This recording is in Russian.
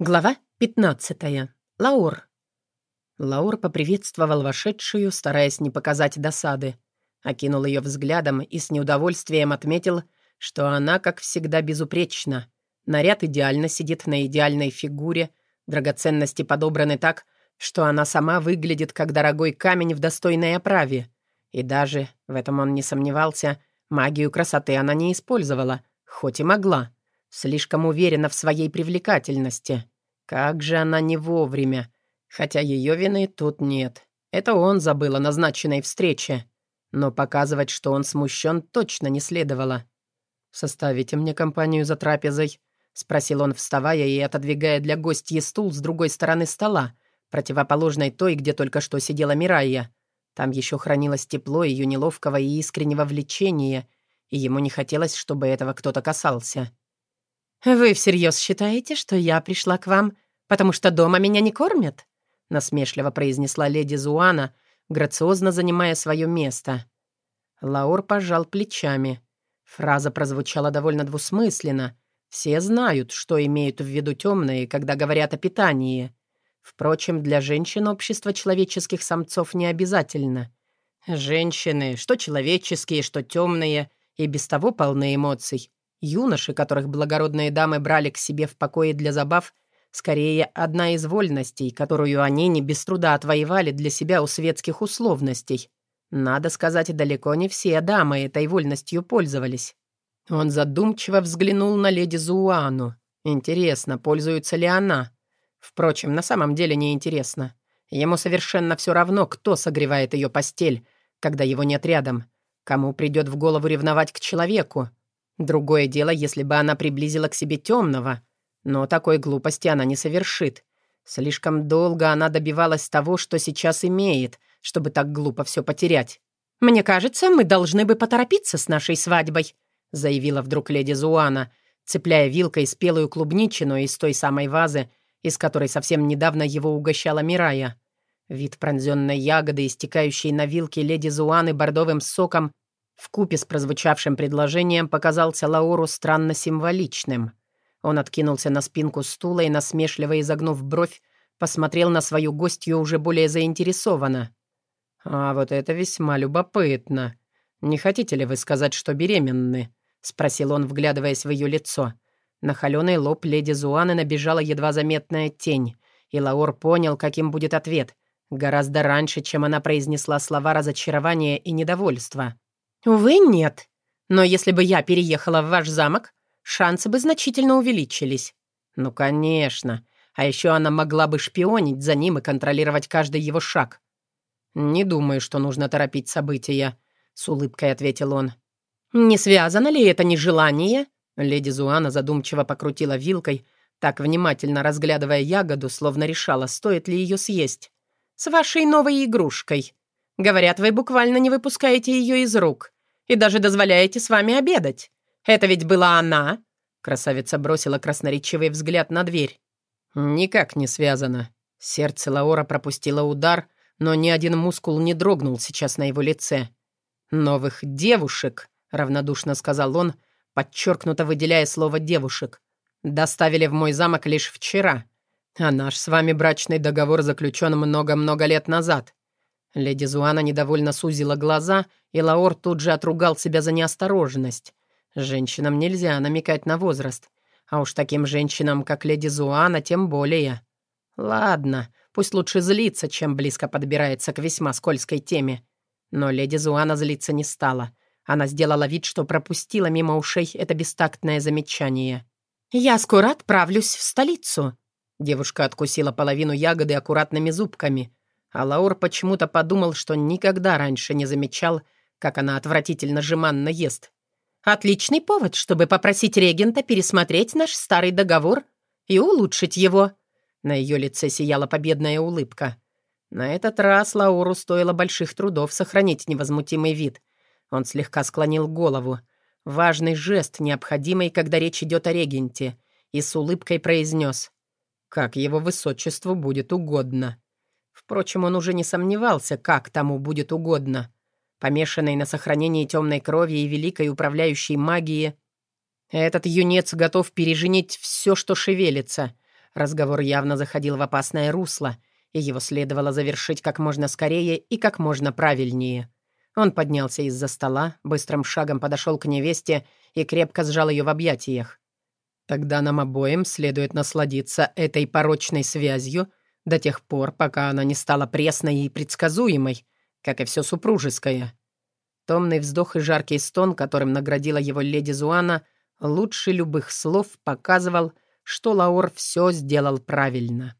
Глава 15. Лаур. Лаур поприветствовал вошедшую, стараясь не показать досады. Окинул ее взглядом и с неудовольствием отметил, что она, как всегда, безупречна. Наряд идеально сидит на идеальной фигуре, драгоценности подобраны так, что она сама выглядит как дорогой камень в достойной оправе. И даже, в этом он не сомневался, магию красоты она не использовала, хоть и могла. Слишком уверена в своей привлекательности. Как же она не вовремя. Хотя ее вины тут нет. Это он забыл о назначенной встрече. Но показывать, что он смущен, точно не следовало. «Составите мне компанию за трапезой», — спросил он, вставая и отодвигая для гостьи стул с другой стороны стола, противоположной той, где только что сидела Мирайя. Там еще хранилось тепло ее неловкого и искреннего влечения, и ему не хотелось, чтобы этого кто-то касался. «Вы всерьез считаете, что я пришла к вам, потому что дома меня не кормят?» насмешливо произнесла леди Зуана, грациозно занимая свое место. Лаур пожал плечами. Фраза прозвучала довольно двусмысленно. Все знают, что имеют в виду темные, когда говорят о питании. Впрочем, для женщин общество человеческих самцов не обязательно. Женщины, что человеческие, что темные, и без того полны эмоций. Юноши, которых благородные дамы брали к себе в покое для забав, скорее одна из вольностей, которую они не без труда отвоевали для себя у светских условностей. Надо сказать, далеко не все дамы этой вольностью пользовались. Он задумчиво взглянул на леди Зуану. Интересно, пользуется ли она? Впрочем, на самом деле неинтересно. Ему совершенно все равно, кто согревает ее постель, когда его нет рядом. Кому придет в голову ревновать к человеку? Другое дело, если бы она приблизила к себе темного. Но такой глупости она не совершит. Слишком долго она добивалась того, что сейчас имеет, чтобы так глупо все потерять. «Мне кажется, мы должны бы поторопиться с нашей свадьбой», заявила вдруг леди Зуана, цепляя вилкой спелую клубничину из той самой вазы, из которой совсем недавно его угощала Мирая. Вид пронзенной ягоды, истекающей на вилке леди Зуаны бордовым соком, в купе с прозвучавшим предложением показался Лауру странно символичным. Он откинулся на спинку стула и, насмешливо изогнув бровь, посмотрел на свою гостью уже более заинтересованно. «А вот это весьма любопытно. Не хотите ли вы сказать, что беременны?» — спросил он, вглядываясь в ее лицо. На холеный лоб леди Зуаны набежала едва заметная тень, и Лаур понял, каким будет ответ, гораздо раньше, чем она произнесла слова разочарования и недовольства. «Увы, нет. Но если бы я переехала в ваш замок, шансы бы значительно увеличились». «Ну, конечно. А еще она могла бы шпионить за ним и контролировать каждый его шаг». «Не думаю, что нужно торопить события», — с улыбкой ответил он. «Не связано ли это нежелание?» Леди Зуана задумчиво покрутила вилкой, так внимательно разглядывая ягоду, словно решала, стоит ли ее съесть. «С вашей новой игрушкой. Говорят, вы буквально не выпускаете ее из рук и даже дозволяете с вами обедать. Это ведь была она?» Красавица бросила красноречивый взгляд на дверь. «Никак не связано». Сердце Лаора пропустило удар, но ни один мускул не дрогнул сейчас на его лице. «Новых девушек», — равнодушно сказал он, подчеркнуто выделяя слово «девушек», «доставили в мой замок лишь вчера, а наш с вами брачный договор заключен много-много лет назад. Леди Зуана недовольно сузила глаза, и Лаор тут же отругал себя за неосторожность. Женщинам нельзя намекать на возраст. А уж таким женщинам, как леди Зуана, тем более. Ладно, пусть лучше злиться, чем близко подбирается к весьма скользкой теме. Но леди Зуана злиться не стала. Она сделала вид, что пропустила мимо ушей это бестактное замечание. «Я скоро отправлюсь в столицу». Девушка откусила половину ягоды аккуратными зубками — а Лаур почему-то подумал, что никогда раньше не замечал, как она отвратительно жеманно ест. «Отличный повод, чтобы попросить регента пересмотреть наш старый договор и улучшить его». На ее лице сияла победная улыбка. На этот раз Лауру стоило больших трудов сохранить невозмутимый вид. Он слегка склонил голову. Важный жест, необходимый, когда речь идет о регенте, и с улыбкой произнес «Как его высочеству будет угодно». Впрочем, он уже не сомневался, как тому будет угодно. Помешанный на сохранении темной крови и великой управляющей магии, этот юнец готов переженить все, что шевелится. Разговор явно заходил в опасное русло, и его следовало завершить как можно скорее и как можно правильнее. Он поднялся из-за стола, быстрым шагом подошел к невесте и крепко сжал ее в объятиях. «Тогда нам обоим следует насладиться этой порочной связью до тех пор, пока она не стала пресной и предсказуемой, как и все супружеское». Томный вздох и жаркий стон, которым наградила его леди Зуана, лучше любых слов показывал, что Лаур все сделал правильно.